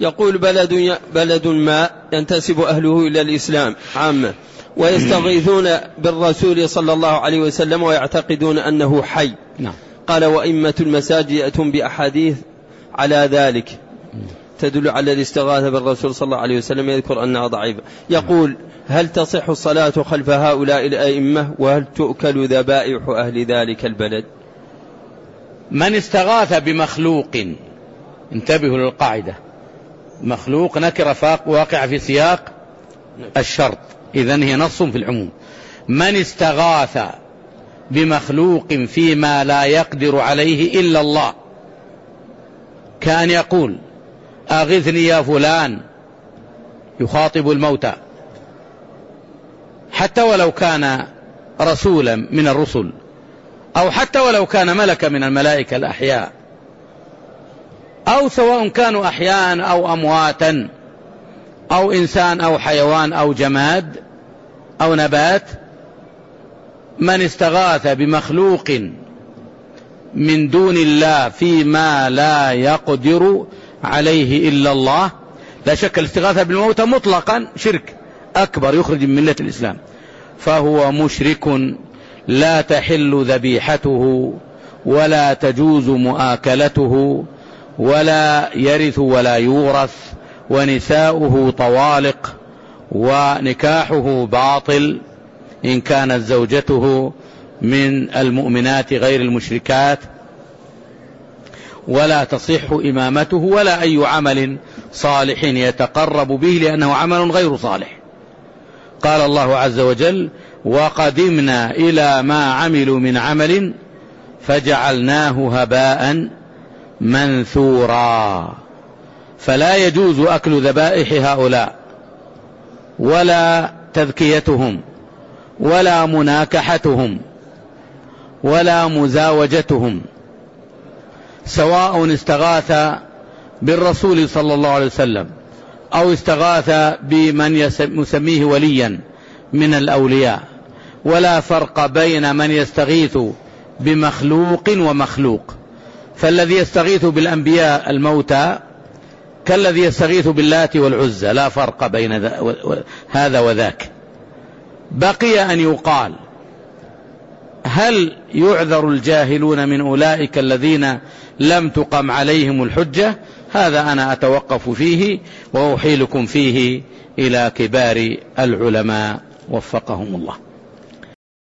يقول بلد بلد ما ينتسب أهله إلى الإسلام عامة ويستغيثون بالرسول صلى الله عليه وسلم ويعتقدون أنه حي. نعم. قال وإمة المساجد يأتون بأحاديث على ذلك. تدل على الاستغاثة بالرسول صلى الله عليه وسلم يذكر أنها ضعيفة. يقول هل تصح الصلاة خلف هؤلاء الأئمة؟ وهل تؤكل ذبائح أهل ذلك البلد؟ من استغاث بمخلوق؟ انتبهوا للقاعدة. مخلوق نكر فاق واقع في سياق الشرط. إذا هي نص في العموم. من استغاث بمخلوق فيما لا يقدر عليه إلا الله كأن يقول أغثني يا فلان. يخاطب الموتى. حتى ولو كان رسولا من الرسل أو حتى ولو كان ملكا من الملائكة الأحياء أو سواء كانوا أحياء أو أمواتا أو إنسان أو حيوان أو جماد أو نبات من استغاث بمخلوق من دون الله فيما لا يقدر عليه إلا الله لا شك الاستغاثة بالموتى مطلقا شرك أكبر يخرج من ملة الإسلام. فهو مشرك لا تحل ذبيحته ولا تجوز مؤاكلته ولا يرث ولا يورث ونساؤه طوالق ونكاحه باطل إن كانت زوجته من المؤمنات غير المشركات. ولا تصح إمامته ولا أي عمل صالح يتقرب به لأنه عمل غير صالح. قال الله عز وجل وقدمنا إلى ما عملوا من عمل فجعلناه هباء منثورا. فلا يجوز أكل ذبائح هؤلاء ولا تذكيتهم ولا مناكحتهم ولا مزاوجتهم سواء استغاث بالرسول صلى الله عليه وسلم أو استغاث بمن يسميه وليا من الأولياء. ولا فرق بين من يستغيث بمخلوق ومخلوق. فالذي يستغيث بالأنبياء الموتى كالذي يستغيث باللات والعزى لا فرق بين هذا وذاك. بقي أن يقال هل يعذر الجاهلون من أولئك الذين لم تقم عليهم الحجة؟ هذا أنا أتوقف فيه وأحيلكم فيه إلى كبار العلماء. وفقهم الله.